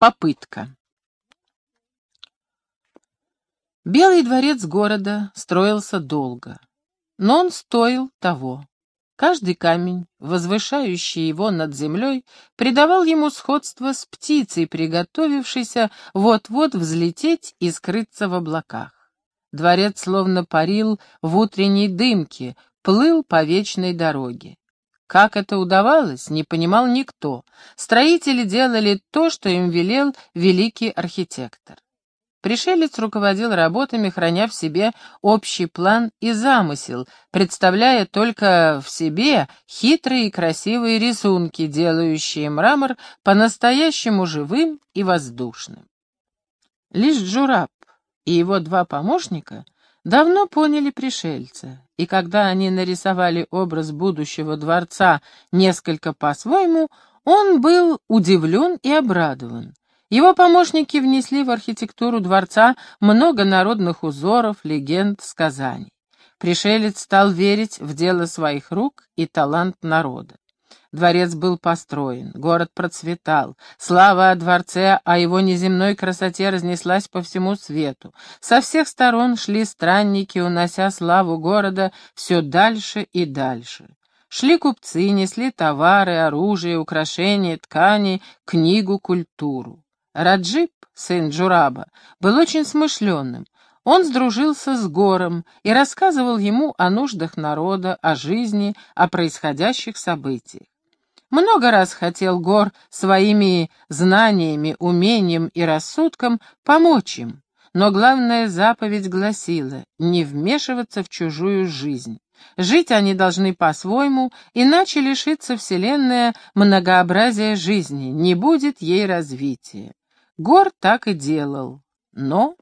Попытка. Белый дворец города строился долго, но он стоил того. Каждый камень, возвышающий его над землей, придавал ему сходство с птицей, приготовившейся вот-вот взлететь и скрыться в облаках. Дворец словно парил в утренней дымке, плыл по вечной дороге. Как это удавалось, не понимал никто. Строители делали то, что им велел великий архитектор. Пришелец руководил работами, храня в себе общий план и замысел, представляя только в себе хитрые и красивые рисунки, делающие мрамор по-настоящему живым и воздушным. Лишь Джураб и его два помощника давно поняли пришельца, и когда они нарисовали образ будущего дворца несколько по-своему, он был удивлен и обрадован. Его помощники внесли в архитектуру дворца много народных узоров, легенд, сказаний. Пришелец стал верить в дело своих рук и талант народа. Дворец был построен, город процветал, слава о дворце, о его неземной красоте разнеслась по всему свету. Со всех сторон шли странники, унося славу города все дальше и дальше. Шли купцы, несли товары, оружие, украшения, ткани, книгу, культуру. Раджип, сын Джураба, был очень смышленным. Он сдружился с Гором и рассказывал ему о нуждах народа, о жизни, о происходящих событиях. Много раз хотел Гор своими знаниями, умением и рассудком помочь им, но главная заповедь гласила не вмешиваться в чужую жизнь. Жить они должны по-своему, иначе лишится Вселенная многообразия жизни, не будет ей развития. Гор так и делал, но...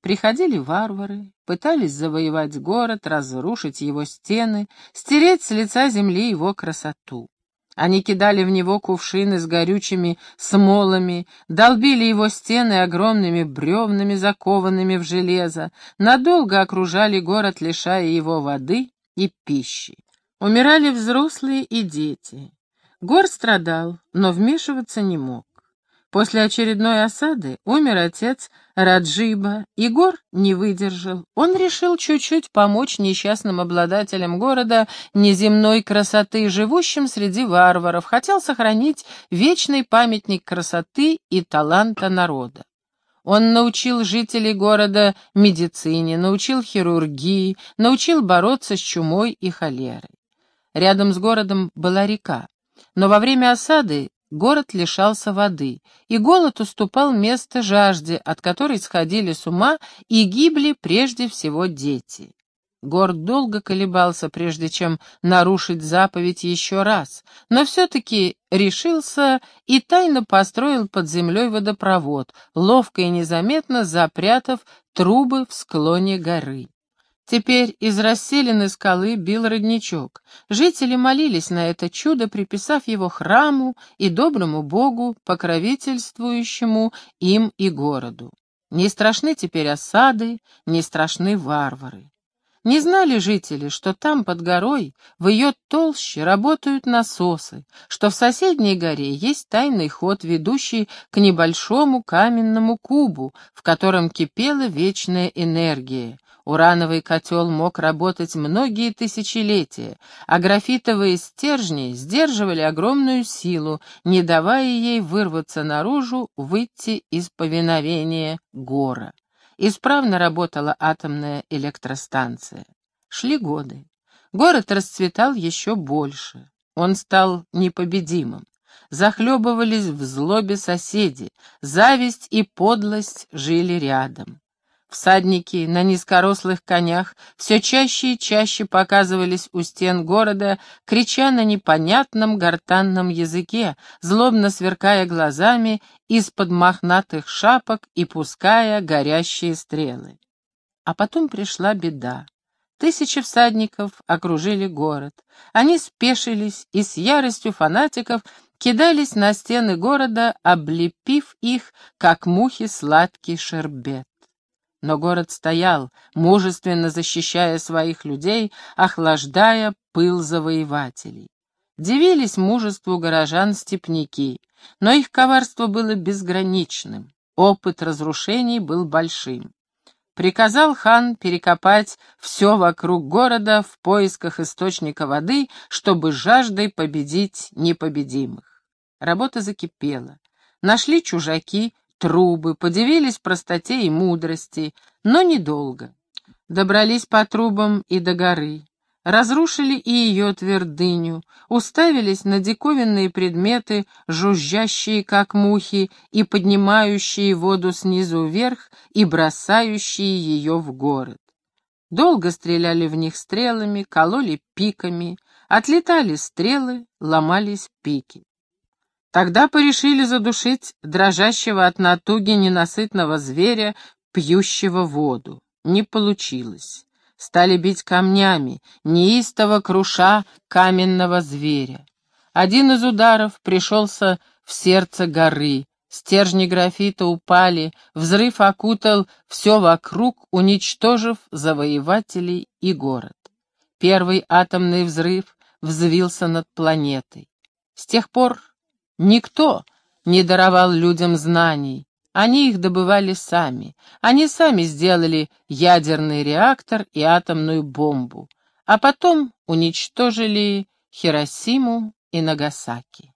Приходили варвары, пытались завоевать город, разрушить его стены, стереть с лица земли его красоту. Они кидали в него кувшины с горючими смолами, долбили его стены огромными бревнами, закованными в железо, надолго окружали город, лишая его воды и пищи. Умирали взрослые и дети. Гор страдал, но вмешиваться не мог. После очередной осады умер отец Раджиба. Егор не выдержал. Он решил чуть-чуть помочь несчастным обладателям города неземной красоты, живущим среди варваров, хотел сохранить вечный памятник красоты и таланта народа. Он научил жителей города медицине, научил хирургии, научил бороться с чумой и холерой. Рядом с городом была река, но во время осады город лишался воды, и голод уступал место жажде, от которой сходили с ума и гибли прежде всего дети. Горд долго колебался, прежде чем нарушить заповедь еще раз, но все-таки решился и тайно построил под землей водопровод, ловко и незаметно запрятав трубы в склоне горы. Теперь из расселенной скалы бил родничок. Жители молились на это чудо, приписав его храму и доброму богу, покровительствующему им и городу. Не страшны теперь осады, не страшны варвары. Не знали жители, что там, под горой, в ее толще работают насосы, что в соседней горе есть тайный ход, ведущий к небольшому каменному кубу, в котором кипела вечная энергия, Урановый котел мог работать многие тысячелетия, а графитовые стержни сдерживали огромную силу, не давая ей вырваться наружу, выйти из повиновения гора. Исправно работала атомная электростанция. Шли годы. Город расцветал еще больше. Он стал непобедимым. Захлебывались в злобе соседи, зависть и подлость жили рядом. Всадники на низкорослых конях все чаще и чаще показывались у стен города, крича на непонятном гортанном языке, злобно сверкая глазами из-под мохнатых шапок и пуская горящие стрелы. А потом пришла беда. Тысячи всадников окружили город. Они спешились и с яростью фанатиков кидались на стены города, облепив их, как мухи, сладкий шербет. Но город стоял, мужественно защищая своих людей, охлаждая пыл завоевателей. Дивились мужеству горожан степняки, но их коварство было безграничным, опыт разрушений был большим. Приказал хан перекопать все вокруг города в поисках источника воды, чтобы жаждой победить непобедимых. Работа закипела. Нашли чужаки, трубы, подивились простоте и мудрости, но недолго. Добрались по трубам и до горы разрушили и ее твердыню, уставились на диковинные предметы, жужжащие, как мухи, и поднимающие воду снизу вверх и бросающие ее в город. Долго стреляли в них стрелами, кололи пиками, отлетали стрелы, ломались пики. Тогда порешили задушить дрожащего от натуги ненасытного зверя, пьющего воду. Не получилось стали бить камнями, неистово круша каменного зверя. Один из ударов пришелся в сердце горы, стержни графита упали, взрыв окутал все вокруг, уничтожив завоевателей и город. Первый атомный взрыв взвился над планетой. С тех пор никто не даровал людям знаний, они их добывали сами. Они сами сделали ядерный реактор и атомную бомбу, а потом уничтожили Хиросиму и Нагасаки.